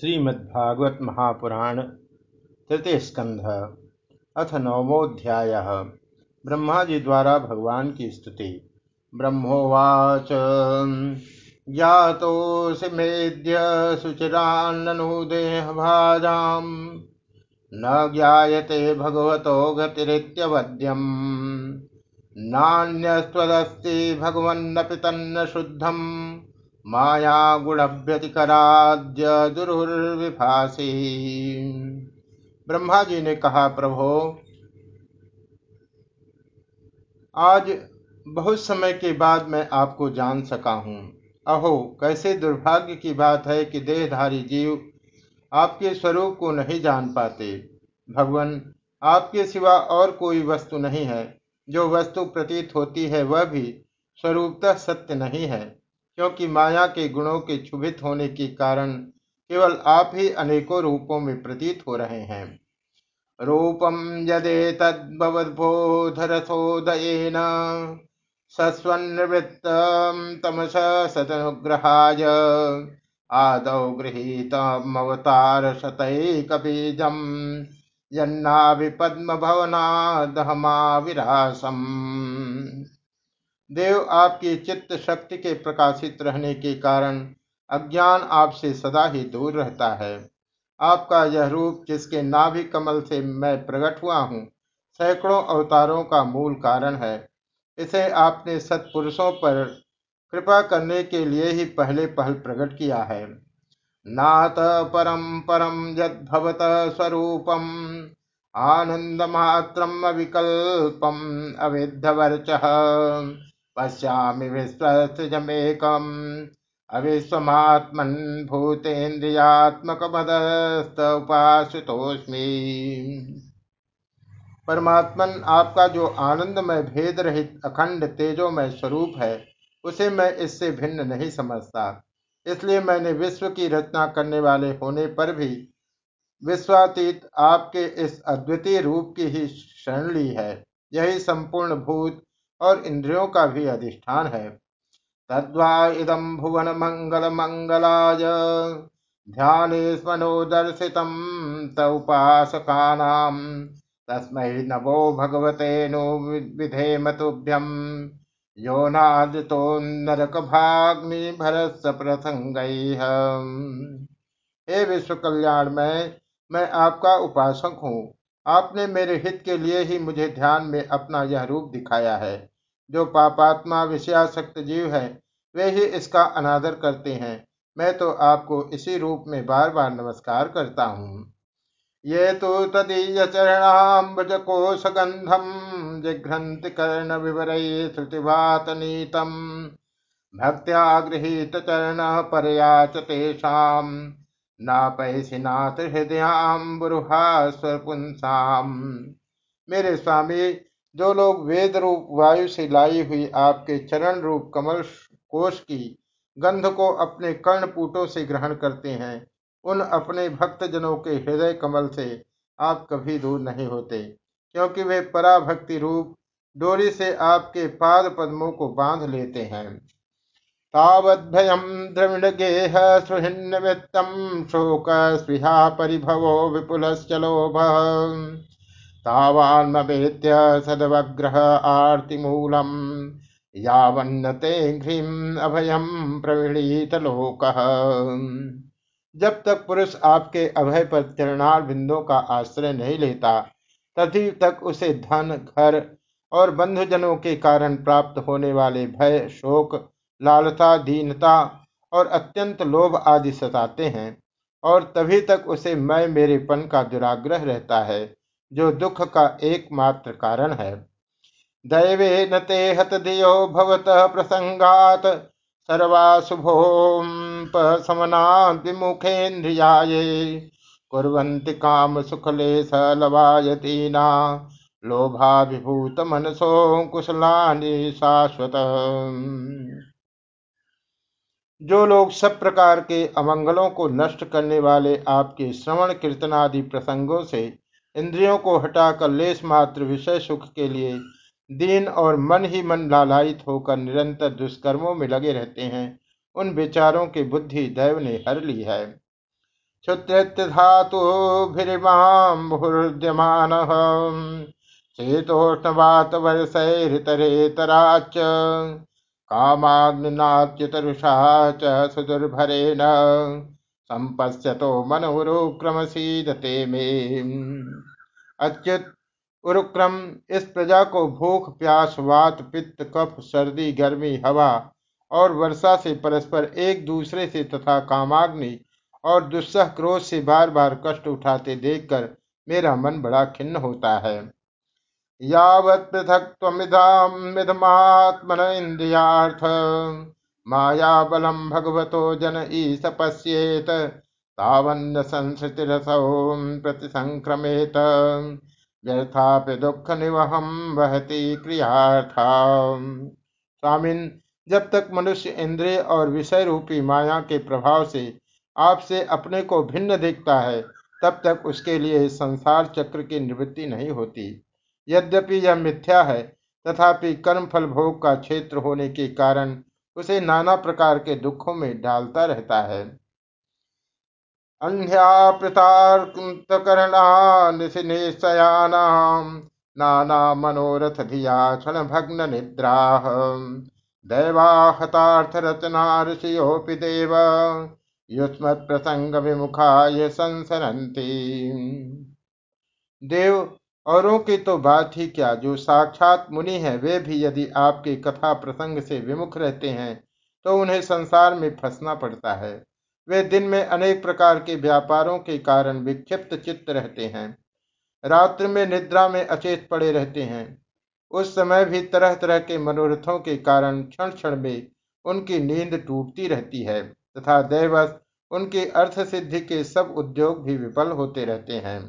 श्रीमद्भागवत महापुराण तृतीय स्कंध अथ नवमोध्याय ब्रह्मा जी द्वारा भगवान की स्तुति। ब्रह्मोवाच। ज्ञातोऽसि मेद्य शुचिरान्ननु देहभाजाम् न ज्ञायते भगवतो गतिरित्यवद्यम्। नान्यस्त्वदस्ति भगवन्नपि तन्न शुद्धम्। माया गुण गुणभ्यतिकराद्य दुर्विभासी। ब्रह्मा जी ने कहा, प्रभो, आज बहुत समय के बाद मैं आपको जान सका हूँ। अहो, कैसे दुर्भाग्य की बात है कि देहधारी जीव आपके स्वरूप को नहीं जान पाते। भगवान, आपके सिवा और कोई वस्तु नहीं है। जो वस्तु प्रतीत होती है, वह भी स्वरूपतः सत्य नहीं है। क्योंकि माया के गुणों के क्षुभित होने के कारण केवल आप ही अनेकों रूपों में प्रतीत हो रहे हैं। रूपम यदे तद्भवद्बोधरसोदयेन सस्वन्वृत्त तमस सतनुग्रहाय आदौ गृहीतमवतार शतैकबीजम् विरासम देव आपकी चित्त शक्ति के प्रकाशित रहने के कारण अज्ञान आपसे सदा ही दूर रहता है। आपका यह रूप जिसके नाभि कमल से मैं प्रकट हुआ हूँ, सैकड़ों अवतारों का मूल कारण है। इसे आपने सत्पुरुषों पर कृपा करने के लिए ही पहले पहल प्रकट किया है। नात परम परम यदवत स्वरूपम, आनंद मात्रम अविकल्पम अविध्यवर्च पश्यामि विश्वसृजमेकम्। अविश्वमात्मन् भूतेन्द्रियात्मकमदस्त उपासितोऽस्मि परमात्मन आपका जो आनंदमय भेद रहित अखंड तेजोमय स्वरूप है, उसे मैं इससे भिन्न नहीं समझता। इसलिए मैंने विश्व की रचना करने वाले होने पर भी विश्वातीत आपके इस अद्वितीय रूप की ही शरण ली है। यही संपूर्ण भूत और इंद्रियों का भी अधिष्ठान है। तद्वा इदम भुवन मंगल मंगलाय। ध्यान स्मनोदर्शित तौपासकानाम तस्मै नभो भगवते नो विधेम तुभ्यम यो नरक भाग्नि भरत प्रसंग हे विश्व कल्याण, में मैं आपका उपासक हूँ। आपने मेरे हित के लिए ही मुझे ध्यान में अपना यह रूप दिखाया है। जो पापात्मा विषयाशक्त जीव है, वे ही इसका अनादर करते हैं। मैं तो आपको इसी रूप में बार बार नमस्कार करता हूँ। ये तो तदीय चरणाम्बुज कोश गंधम जिघ्रंत कर्ण विवर श्रुतिवात नीतम। भक्त्या चरण परयाच तेषाम। नापैसिनाथ हृदयाम्बुरुहा स्वपुंसाम मेरे स्वामी, जो लोग वेद रूप वायु से लाई हुई आपके चरण रूप कमल कोश की गंध को अपने कर्णपूटों से ग्रहण करते हैं, उन अपने भक्त जनों के हृदय कमल से आप कभी दूर नहीं होते, क्योंकि वे पराभक्ति रूप डोरी से आपके पाद पद्मों को बाँध लेते हैं। तावद्भयम् द्रविणगेह सुहिन्नवित्तम् शोक स्पृहा परिभवो विपुलश्च लोभः। तावान्मवेत्य सदवग्रह आर्तिमूलम्, यावन्नते घ्रीम् अभयम् प्रवीणीत लोकः जब तक पुरुष आपके अभय पर चरणार बिंदों का आश्रय नहीं लेता, तभी तक उसे धन, घर और बंधुजनों के कारण प्राप्त होने वाले भय, शोक लालसा, दीनता और अत्यंत लोभ आदि सताते हैं, और तभी तक उसे मैं मेरेपन का दुराग्रह रहता है, जो दुख का एकमात्र कारण है। दैवे न हत दियो भवत प्रसंगात सर्वाशुभोपमना विमुखेन्द्रियाये कुर्वन्ति काम सुखले सलवायतीना लोभाभिभूत मनसो कुशलानि शाश्वत। जो लोग सब प्रकार के अमंगलों को नष्ट करने वाले आपके श्रवण कीर्तन आदि प्रसंगों से इंद्रियों को हटाकर लेस मात्र विषय सुख के लिए दीन और मन ही मन लालायित होकर निरंतर दुष्कर्मों में लगे रहते हैं, उन विचारों की बुद्धि दैव ने हर ली है। क्षुत्रिधातुभिरिमाम्भुर्द्यमानः शीतोष्णवातवर्षैरितरेतराच्च कामाग्निनाच्युतरुषा च सुदुर्भरेण संपश्यतो मनोरुक्रमसीदते मे अच्युत उरुक्रम, इस प्रजा को भूख, प्यास, वात, पित्त, कफ, सर्दी, गर्मी, हवा और वर्षा से परस्पर एक दूसरे से तथा कामाग्नि और दुस्सह क्रोध से बार बार कष्ट उठाते देखकर मेरा मन बड़ा खिन्न होता है। यावत् इन्द्रियार्थ। माया बलम भगवतो जन ईश पश्येत। तावन्न संसृतिरसौ प्रतिसंक्रमेत। व्यर्थापि दुख निवहम वहती क्रियार्था। स्वामिन, जब तक मनुष्य इंद्रिय और विषय रूपी माया के प्रभाव से आपसे अपने को भिन्न देखता है, तब तक उसके लिए संसार चक्र की निवृत्ति नहीं होती। यद्यपि यह मिथ्या है, तथापि कर्म फल भोग का क्षेत्र होने के कारण उसे नाना प्रकार के दुखों में डालता रहता है। नाना मनोरथ धिया क्षण भग्न निद्रा दैवाहतार्थ रचना ऋषियोपि देव युष्म प्रसंग विमुखा ये संसरंती देव औरों की तो बात ही क्या, जो साक्षात मुनि है, वे भी यदि आपके कथा प्रसंग से विमुख रहते हैं तो उन्हें संसार में फंसना पड़ता है। वे दिन में अनेक प्रकार के व्यापारों के कारण विक्षिप्त चित्त रहते हैं। रात्रि में निद्रा में अचेत पड़े रहते हैं। उस समय भी तरह तरह के मनोरथों के कारण क्षण क्षण में उनकी नींद टूटती रहती है, तथा दैवस उनकी अर्थ सिद्धि के सब उद्योग भी विफल होते रहते हैं।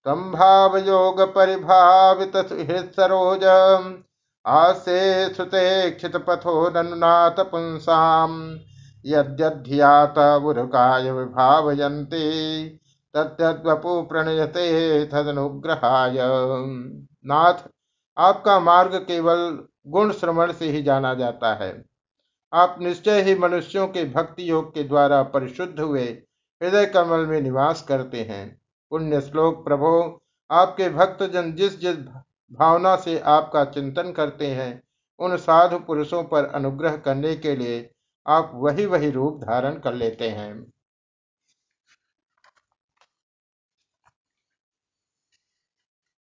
संभाव योग परिभावित सरोज आसे सुते क्षित पथो नन्नाथ पुंसाम यद्यध्यात उरुकाय विभावयन्ति तद्वपु प्रणयते तदनुग्रहाय। नाथ, आपका मार्ग केवल गुण श्रवण से ही जाना जाता है। आप निश्चय ही मनुष्यों के भक्ति योग के द्वारा परिशुद्ध हुए हृदय कमल में निवास करते हैं। पुण्य श्लोक, प्रभो, आपके भक्तजन जिस जिस भावना से आपका चिंतन करते हैं, उन साधु पुरुषों पर अनुग्रह करने के लिए आप वही वही रूप धारण कर लेते हैं।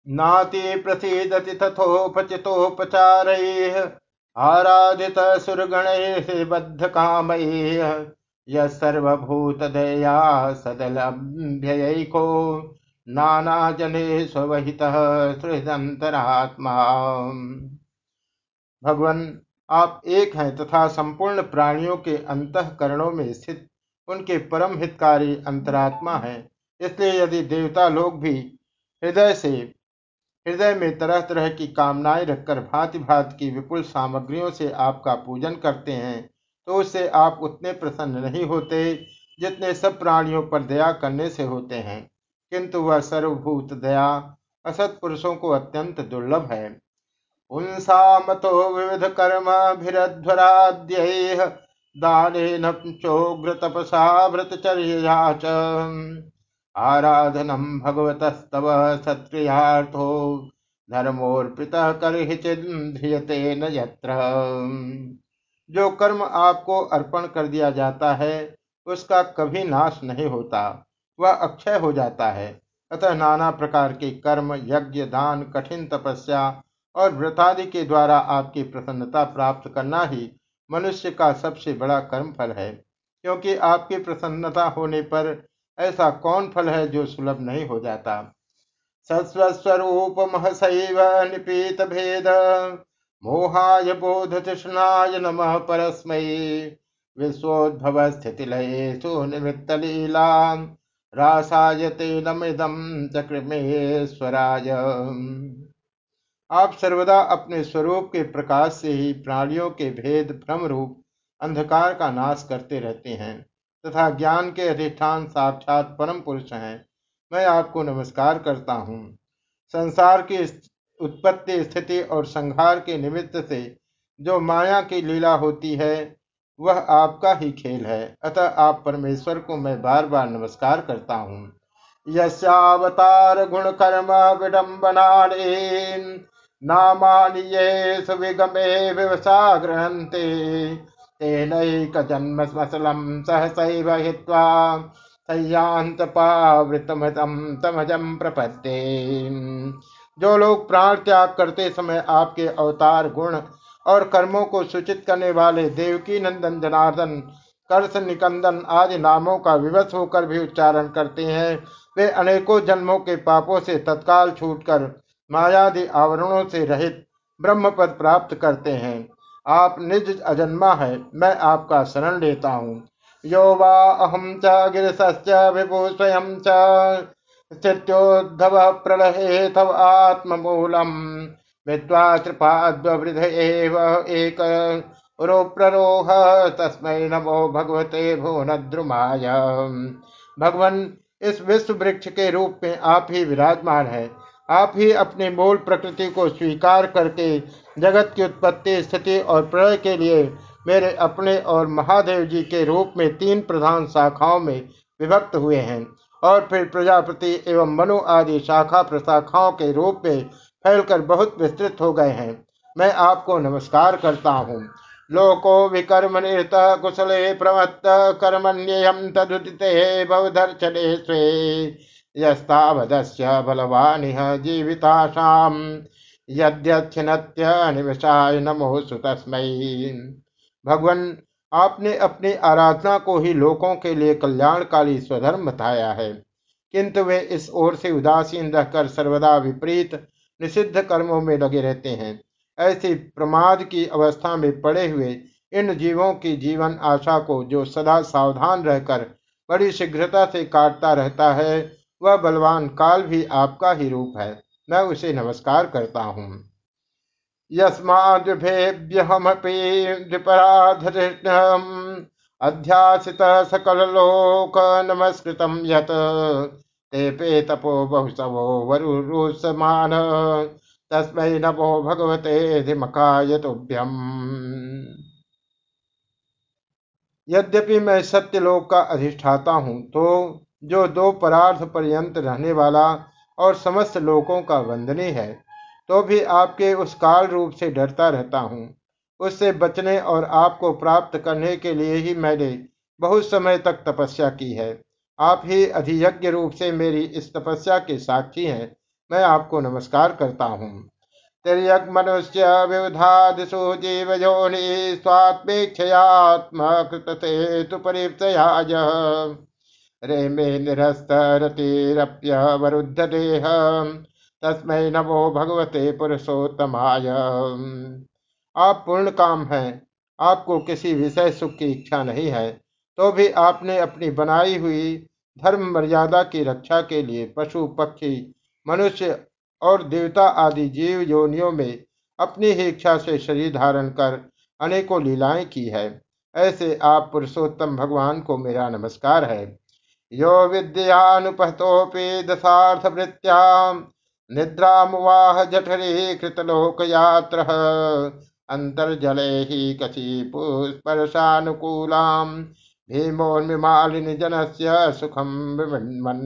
नाति प्रसीदति तथोपचितोपचारैः आराधित सुरगणैः बद्ध कामैः यः सर्वभूतदया सदलभ्ययैको नानाजने स्वहितः हृदंतरात्मा भगवान, आप एक हैं तथा संपूर्ण प्राणियों के अंतकरणों में स्थित उनके परम हितकारी अंतरात्मा हैं। इसलिए यदि देवता लोग भी हृदय से, हृदय में तरह तरह की कामनाएँ रखकर भांति भांति की विपुल सामग्रियों से आपका पूजन करते हैं तो उससे आप उतने प्रसन्न नहीं होते जितने सब प्राणियों पर दया करने से होते हैं। किंतु वह सर्वभूत दया असत पुरुषों को अत्यंत दुर्लभ है। उन्सामतो विविध कर्म दान चोग्र तपसा व्रतचर्या च। आराधनम भगवतस्तव धर्मोर्पित करते न यत्र। जो कर्म आपको अर्पण कर दिया जाता है, उसका कभी नाश नहीं होता। वह अक्षय हो जाता है। अतः नाना प्रकार के कर्म, यज्ञ, दान, कठिन तपस्या और व्रतादि के द्वारा आपकी प्रसन्नता प्राप्त करना ही मनुष्य का सबसे बड़ा कर्म फल है। क्योंकि आपकी प्रसन्नता होने पर ऐसा कौन फल है जो सुलभ नहीं हो जाता? सस्वस्वरूप महसैव निपीत भेद। मोहाय बोध तृष्णाय नम परस्मै। विश्वोद्भव स्थिति लये सुनिमित्त लीला रासाय नमिदम चक्रमेश्वराय आप सर्वदा अपने स्वरूप के प्रकाश से ही प्राणियों के भेद, भ्रम रूप, अंधकार का नाश करते रहते हैं, तथा ज्ञान के अधिष्ठान साक्षात परम पुरुष हैं। मैं आपको नमस्कार करता हूँ। संसार की उत्पत्ति स्थिति और संहार के निमित्त से जो माया की लीला होती है, वह आपका ही खेल है। अतः आप परमेश्वर को मैं बार बार नमस्कार करता हूँ। यस्यावतार गुण कर्म विडम्बनानि नामानि तेनैकजन्मसलम् सहसैव हित्वा संयान्तपावृतमतं तमजं प्रपद्ये। जो लोग प्राण त्याग करते समय आपके अवतार, गुण और कर्मों को सूचित करने वाले देवकी नंदन, जनार्दन, कर्ष निकंदन आदि नामों का विवश होकर भी उच्चारण करते हैं। वे अनेकों जन्मों के पापों से तत्काल छूटकर मायादि आवरणों से रहित ब्रह्म पद प्राप्त करते हैं। आप निज अजन्मा है, मैं आपका शरण लेता हूँ। यो वा अहम च गिरश्च विभु स्वयं च। स्थित्योद्धव प्रलहे तव आत्ममूलम। विद्वा कृपाद्वृध एव एक प्ररोह तस्मै नमो भगवते भुवनद्रुमाय। भगवान, इस विश्व वृक्ष के रूप में आप ही विराजमान है। आप ही अपनी मूल प्रकृति को स्वीकार करके जगत की उत्पत्ति, स्थिति और प्रलय के लिए मेरे अपने और महादेव जी के रूप में तीन प्रधान शाखाओं में विभक्त हुए हैं। और फिर प्रजापति एवं मनु आदि शाखा प्रशाखाओं के रूप में फैलकर बहुत विस्तृत हो गए हैं। मैं आपको नमस्कार करता हूँ। लोको विकर्म निरत कुशले प्रवत्त कर्मण्ययम तदुदित बहुधर्चने स्वे यस्तावदस्य बलवानिह जीविताशाम यद्यक्षिणत्य नमो सुतस्मयी भगवान आपने अपनी आराधना को ही लोगों के लिए कल्याणकारी स्वधर्म बताया है। किंतु वे इस ओर से उदासीन रहकर सर्वदा विपरीत, निषिद्ध कर्मों में लगे रहते हैं। ऐसी प्रमाद की अवस्था में पड़े हुए इन जीवों की जीवन आशा को जो सदा सावधान रहकर बड़ी शीघ्रता से काटता रहता है, वह बलवान काल भी आपका ही रूप है। मैं उसे नमस्कार करता हूँ। यस्माद्भेभ्यहमपि द्विपराधृष्णम्। अध्यासित लोक नमस्कृत यत ते पे तपो बहुसवो वरुरुसमान। तस्मै नमो भगवते धिमकाय तुभ्यम यद्यपि मैं सत्यलोक का अधिष्ठाता हूँ तो जो दो परार्थ पर्यंत रहने वाला और समस्त लोकों का वंदनीय है तो भी आपके उस काल रूप से डरता रहता हूँ। उससे बचने और आपको प्राप्त करने के लिए ही मैंने बहुत समय तक तपस्या की है। आप ही अधियज्ञ रूप से मेरी इस तपस्या के साक्षी हैं। मैं आपको नमस्कार करता हूँ। तिर्यक मनुष्य विविधादिषु जीव योनि स्वात्मेक्षयात्म कृत तु परिप्तयाज रेमे निरस्तरतिरप्यवरुद्ध देह तस्मै नमो भगवते पुरुषोत्तमाय। आप पूर्ण काम हैं, आपको किसी विषय सुख की इच्छा नहीं है तो भी आपने अपनी बनाई हुई धर्म मर्यादा की रक्षा के लिए पशु, पक्षी, मनुष्य और देवता आदि जीव योनियों में अपनी ही इच्छा से शरीर धारण कर अनेकों लीलाएँ की है। ऐसे आप पुरुषोत्तम भगवान को मेरा नमस्कार है। यो विद्यानुपहतोऽपि दशार्थभृत्याम् निद्रामुवाह जठरे कृतलोकयात्रः। अन्तर्जलैः कशीपुस्पर्शानुकूलाम् भीमोन्मिमालिनि जनस्य सुखम विमन्मन्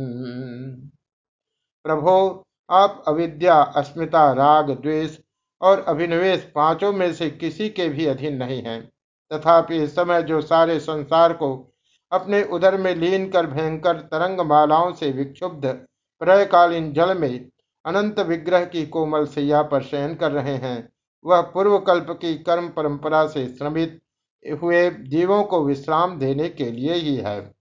प्रभो, आप अविद्या, अस्मिता, राग, द्वेष और अभिनिवेश पाँचों में से किसी के भी अधीन नहीं हैं। तथापि इस समय जो सारे संसार को अपने उदर में लीन कर भयंकर तरंग मालाओं से विक्षुब्ध प्रयकालीन जल में अनंत विग्रह की कोमल सैया पर शयन कर रहे हैं। वह पूर्व कल्प की कर्म परंपरा से श्रमित हुए जीवों को विश्राम देने के लिए ही है।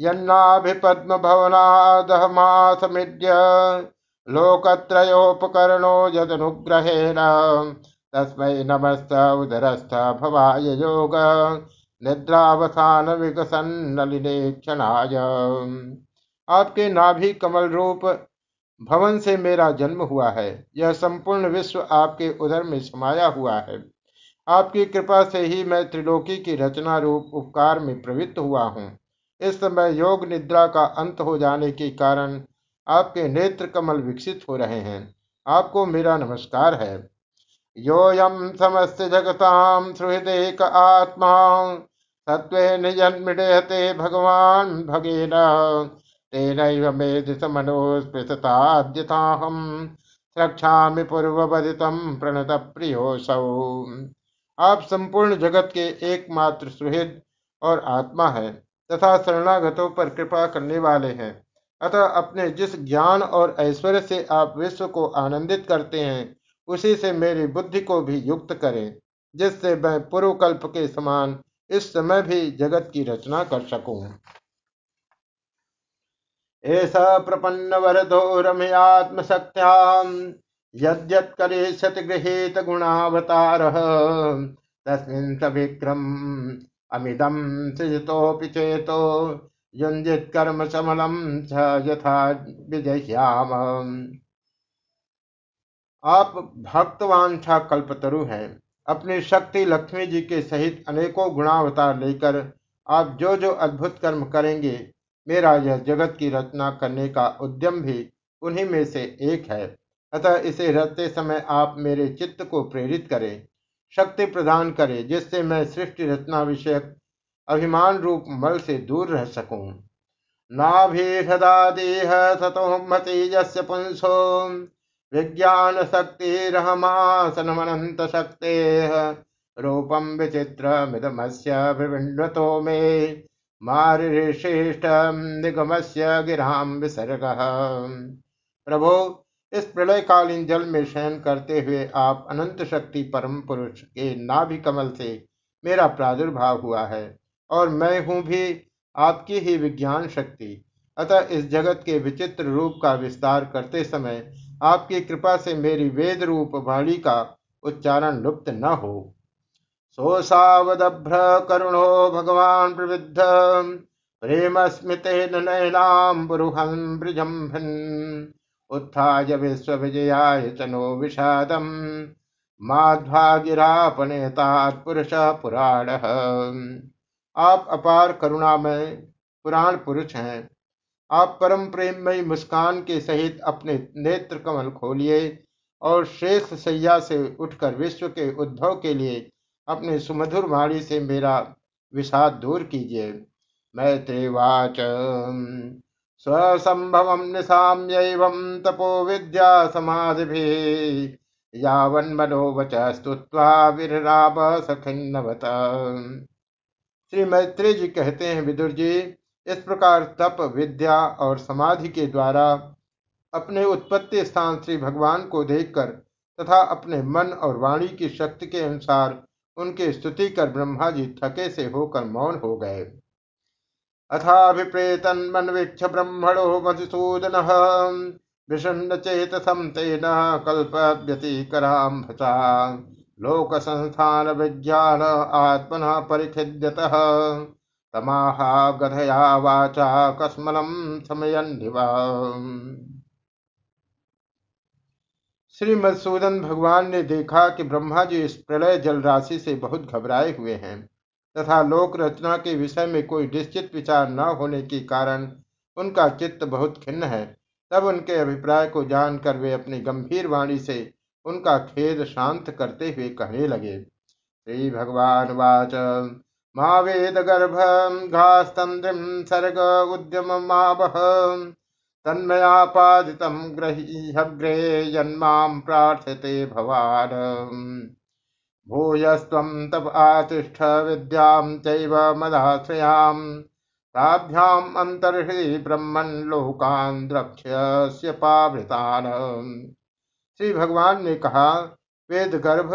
यन्नाभिपद्म भवनादहमासमिड्य लोकत्रोपकरणो यदनुग्रहेण। तस्मै नमस्त उदरस्थ भवाय योग। निद्रावसान विकसन नलिने क्षणाय आपके नाभि कमल रूप भवन से मेरा जन्म हुआ है। यह संपूर्ण विश्व आपके उदर में समाया हुआ है। आपकी कृपा से ही मैं त्रिलोकी की रचना रूप उपकार में प्रवृत्त हुआ हूँ। इस समय योग निद्रा का अंत हो जाने के कारण आपके नेत्र कमल विकसित हो रहे हैं। आपको मेरा नमस्कार है। योयम समस्त जगताम सुहृदेक आत्मा सत्त्वेन जन्मिडयते भगवान भगेन। तेनैव रक्षामि पूर्ववदितं प्रणत प्रियोसौ आप संपूर्ण जगत के एकमात्र सुहृद और आत्मा है, तथा शरणागतों पर कृपा करने वाले हैं। अतः अपने जिस ज्ञान और ऐश्वर्य से आप विश्व को आनंदित करते हैं, उसी से मेरी बुद्धि को भी युक्त करें, जिससे मैं पूर्वकल्प के समान इस समय भी जगत की रचना कर सकूँ। ऐसा प्रपन्न वरदो रमयात्मशक्त्याम। यद्यत्करिष्यति गृहीत गुणावतार। तस्मिन् सविक्रम अमिदम सृजतोऽपि चेतो। युञ्जित कर्म समलम च यथा विजह्याम। आप भक्तवांछा कल्पतरु हैं। अपनी शक्ति लक्ष्मी जी के सहित अनेकों गुणावतार लेकर आप जो जो अद्भुत कर्म करेंगे मेरा यह जगत की रचना करने का उद्यम भी उन्हीं में से एक है। अतः इसे रचते समय आप मेरे चित्त को प्रेरित करें, शक्ति प्रदान करें, जिससे मैं सृष्टि रचना विषयक अभिमान रूप मल से दूर रह सकूँ। सतोमति यस्य पुंसो, विज्ञान शक्तिरहमासनमनंत शक्ते रूपम विचित्र मिदमस्य विविण्वतो मे। मारिश्रेष्ठ निगमस्य गिराम विसर्ग। प्रभो, इस प्रलयकालीन जल में शयन करते हुए आप अनंत शक्ति परम पुरुष के नाभि कमल से मेरा प्रादुर्भाव हुआ है, और मैं हूँ भी आपकी ही विज्ञान शक्ति। अतः इस जगत के विचित्र रूप का विस्तार करते समय आपकी कृपा से मेरी वेद रूप वाणी का उच्चारण लुप्त न हो। सोसावदभ्र करुणो भगवान प्रविद्ध। प्रेम स्मृते नयनाम्बुरुहं ब्रजम्भन् उत्थाय विश्वविजयाय तनो विषादम्। माध्वागिरापनेतात् पुरुष पुराण। आप अपार करुणामय पुराण पुरुष हैं। आप परम प्रेममयी मुस्कान के सहित अपने नेत्र कमल खोलिए और शेष सैया से उठकर विश्व के उद्भव के लिए अपने सुमधुर वाणी से मेरा विषाद दूर कीजिए। मैत्रेवाच। स्वसंभवं निशाम्यैवं तपो विद्या समाधिभिः यावन्मनोवच स्तुत्वा विरराप सखिन्नवत। श्री मैत्री जी कहते हैं, विदुर जी, इस प्रकार तप, विद्या और समाधि के द्वारा अपने उत्पत्ति स्थान श्री भगवान को देखकर तथा अपने मन और वाणी की शक्ति के अनुसार उनके स्तुति कर ब्रह्मा जी थके से होकर मौन हो गए। अथाभिप्रेतन्मन्वीक्ष ब्रह्मणो मधुसूदनः विषण्णचेतसं तेन कल्पव्यतिकराम्भसा। लोकसंस्थानविज्ञान आत्मनः परिखिद्यतः। तमाहा गधया वाचा कस्मलं समयन्निव श्री मधुसूदन भगवान ने देखा कि ब्रह्मा जी इस प्रलय जल राशि से बहुत घबराए हुए हैं, तथा लोक रचना के विषय में कोई निश्चित विचार न होने के कारण उनका चित्त बहुत खिन्न है। तब उनके अभिप्राय को जानकर वे अपनी गंभीर वाणी से उनका खेद शांत करते हुए कहने लगे, श्री भगवान वाच। महावेद गर्भ घास्तंद्रिम सर्ग उद्यम मावह तन्मयापादितम ग्रहीहग्रे जन्मा प्रार्थते भवान। भूयस्त्वं तप आतिष्ठ विद्यां चैव मदाश्रयाम् ताभ्याम् अन्तर्हृदि लोकान् श्री भगवान ने कहा वेद गर्भ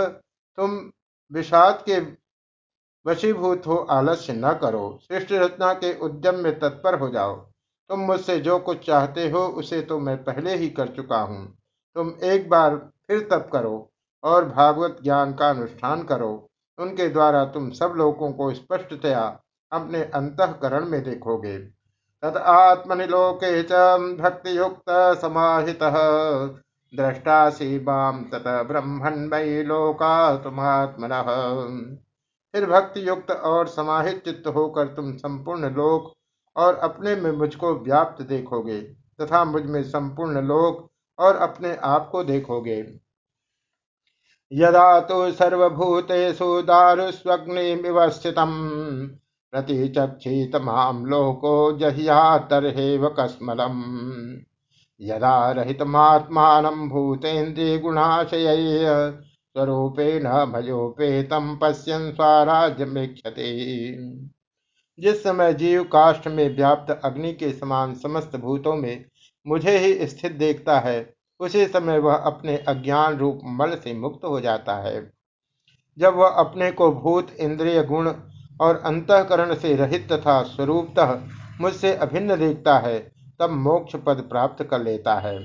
तुम विषाद के वशीभूत हो, आलस्य न करो। सृष्टि रचना के उद्यम में तत्पर हो जाओ। तुम मुझसे जो कुछ चाहते हो उसे तो मैं पहले ही कर चुका हूँ। तुम एक बार फिर तप करो और भागवत ज्ञान का अनुष्ठान करो। उनके द्वारा तुम सब लोगों को स्पष्टतया अपने अंतकरण में देखोगे। तद आत्मनिलोके च भक्ति युक्त समाहित। दृष्टा बाम तत ब्रह्मण मई लोका तुमात्मन फिर भक्ति युक्त और समाहित चित्त होकर तुम संपूर्ण लोक और अपने में मुझको व्याप्त देखोगे, तथा मुझमें संपूर्ण लोक और अपने आप को देखोगे। यदा तो सर्वभूतेषु स्थितम् प्रतिचक्षित माम लोको जहिया तरहेव कस्मलम। यदा रहितमात्मानं भूतेन्द्रिय गुणाशय स्वरूपेण भयोपेतम पश्यन स्वराज्यमेक्षते। जिस समय जीव काष्ठ में व्याप्त अग्नि के समान समस्त भूतों में मुझे ही स्थित देखता है, उसी समय वह अपने अज्ञान रूप मल से मुक्त हो जाता है। जब वह अपने को भूत, इंद्रिय गुण और अंतकरण से रहित तथा स्वरूपतः मुझसे अभिन्न देखता है, तब मोक्ष पद प्राप्त कर लेता है।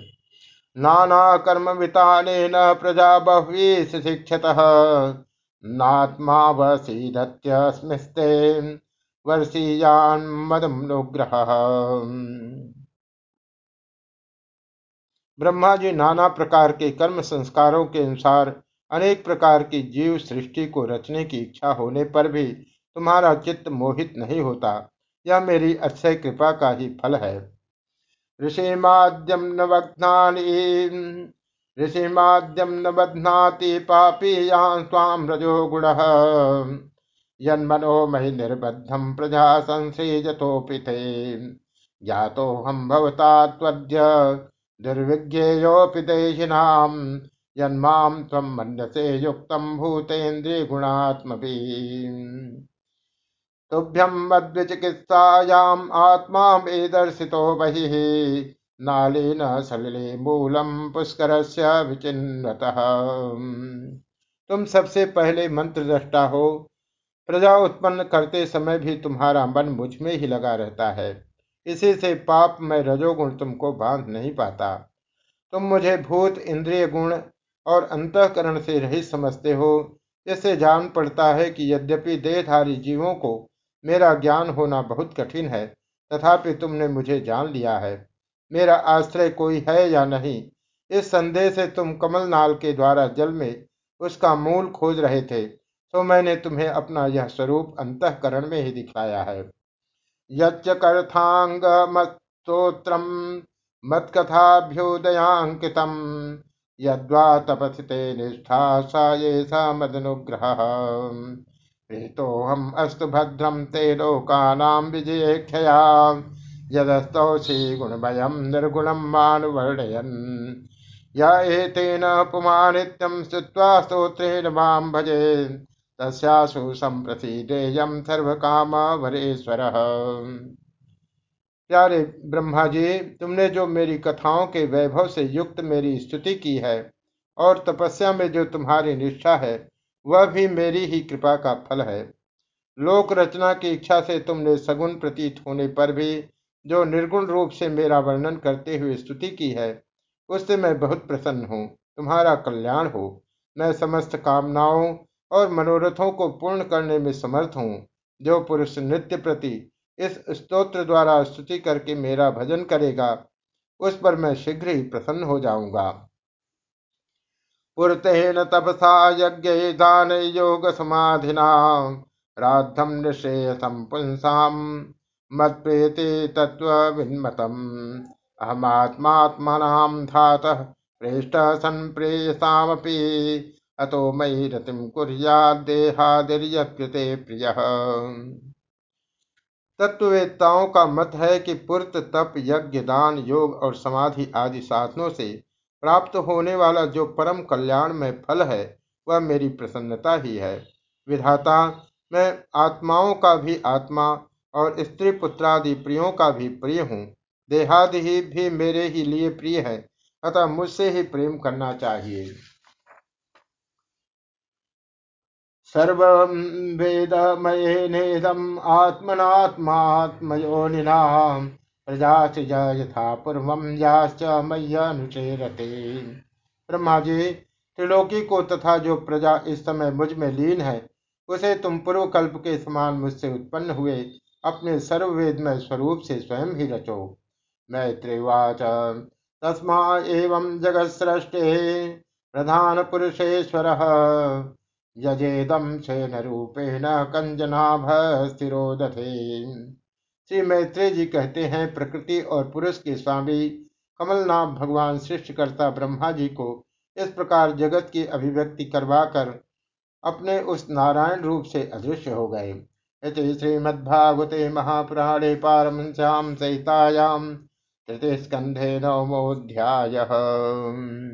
नाना कर्म वितान प्रजा बह्वी शिक्षत नात्मा वसीदत्यस्मिस्ते वर्षीयान मदनुग्रह ब्रह्मा जी नाना प्रकार के कर्म संस्कारों के अनुसार अनेक प्रकार की जीव सृष्टि को रचने की इच्छा होने पर भी तुम्हारा चित्त मोहित नहीं होता। यह मेरी अक्षय कृपा का ही फल है। न बध्नाति ऋषिमाद्यम न बध्नाति पापी यहाँ स्वाम रजो गुण यन्मनो मयि निर्बद्धम प्रजा संसृजतोपिते ज्ञातो हम भवता त्वद्य दुर्विज्ञेयोऽपि देहिनाम। यन्माम त्वं मन्यसे युक्तं भूतेन्द्रिय गुणात्मभिः तुभ्यम मद्विचिकित्सायाम आत्मा मे दर्शितो बहिः। नालेन सलिले मूलम पुष्कर से विचिन्वतः। तुम सबसे पहले मंत्र दृष्टा हो। प्रजा उत्पन्न करते समय भी तुम्हारा मन मुझमें ही लगा रहता है। इसी से पाप में रजोगुण तुमको बाँध नहीं पाता। तुम मुझे भूत, इंद्रिय गुण और अंतकरण से रहित समझते हो। इससे जान पड़ता है कि यद्यपि देहधारी जीवों को मेरा ज्ञान होना बहुत कठिन है, तथापि तुमने मुझे जान लिया है। मेरा आश्रय कोई है या नहीं? इस संदेह से तुम कमलनाल के द्वारा जल में उसका मूल खोज रहे थे। तो मैंने तुम्हें अपना यह स्वरूप अंतकरण में ही दिखाया है। यच्च कर्थांग मत्स्त्रोत्रम मत्कथाभ्युदयांकितम यद्वा तपसिते निष्ठा सा ये सा मदनुग्रह प्रीतोऽहम् अस्तु भद्रं ते लोकानां विजयेक्षया। यदस्तौषि गुणमयं निर्गुणं मानुवर्णयन्। य एतेन पुमानित्यं श्रुत्वा स्तोत्रेण माँ भजे। तस्यासु संप्रसीदेयं सर्वकामवरेश्वरः। प्यारे ब्रह्मा जी तुमने जो मेरी कथाओं के वैभव से युक्त मेरी स्तुति की है और तपस्या में जो तुम्हारी निष्ठा है, वह भी मेरी ही कृपा का फल है। लोक रचना की इच्छा से तुमने सगुन प्रतीत होने पर भी जो निर्गुण रूप से मेरा वर्णन करते हुए स्तुति की है, उससे मैं बहुत प्रसन्न हूँ। तुम्हारा कल्याण हो। मैं समस्त कामनाओं और मनोरथों को पूर्ण करने में समर्थ हूँ। जो पुरुष नृत्य प्रति इस स्तोत्र द्वारा स्तुति करके मेरा भजन करेगा, उस पर मैं शीघ्र ही प्रसन्न हो जाऊँगा। पुरतेन तपसा यज्ञ दान योग समाधिना राधम निश्रेयसम पुंसाम मत प्रेते तत्व विन्मतम अहमात्मात्मनाम धात प्रेष्ट संप्रेयसामपि। अतो मयि रतिम कुर्यादेहादिर्यप्यते प्रिय। तत्ववेत्ताओं का मत है कि पुरत, तप, यज्ञ, दान, योग और समाधि आदि साधनों से प्राप्त होने वाला जो परम कल्याण में फल है, वह मेरी प्रसन्नता ही है। विधाता, मैं आत्माओं का भी आत्मा और स्त्री पुत्रादि प्रियों का भी प्रिय हूँ। देहादि ही भी मेरे ही लिए प्रिय है, अतः मुझसे ही प्रेम करना चाहिए। सर्व वेदमयेनेदम् आत्मनात्मात्मयोनिना प्रजासृज यथा पूर्व, याश्च मय्यनुचेरते ब्रह्मा जी त्रिलोकी को तथा जो प्रजा इस समय मुझमें लीन है, उसे तुम पूर्व कल्प के समान मुझसे उत्पन्न हुए, अपने सर्ववेदमय स्वरूप से स्वयं ही रचो। मैत्रेवाच, तस्मा एवं जगत सृष्टे प्रधान पुरुषेश्वर। यजेदम शयन रूपेण कंजनाभ स्थिरोदथे श्री मैत्रेय जी कहते हैं, प्रकृति और पुरुष के स्वामी कमलनाभ भगवान सृष्टिकर्ता ब्रह्मा जी को इस प्रकार जगत की अभिव्यक्ति करवाकर अपने उस नारायण रूप से अदृश्य हो गए। इति श्रीमद्भागवते महापुराणे पारमश्याम सहितायां तृतीय स्कंधे नवमोऽध्यायः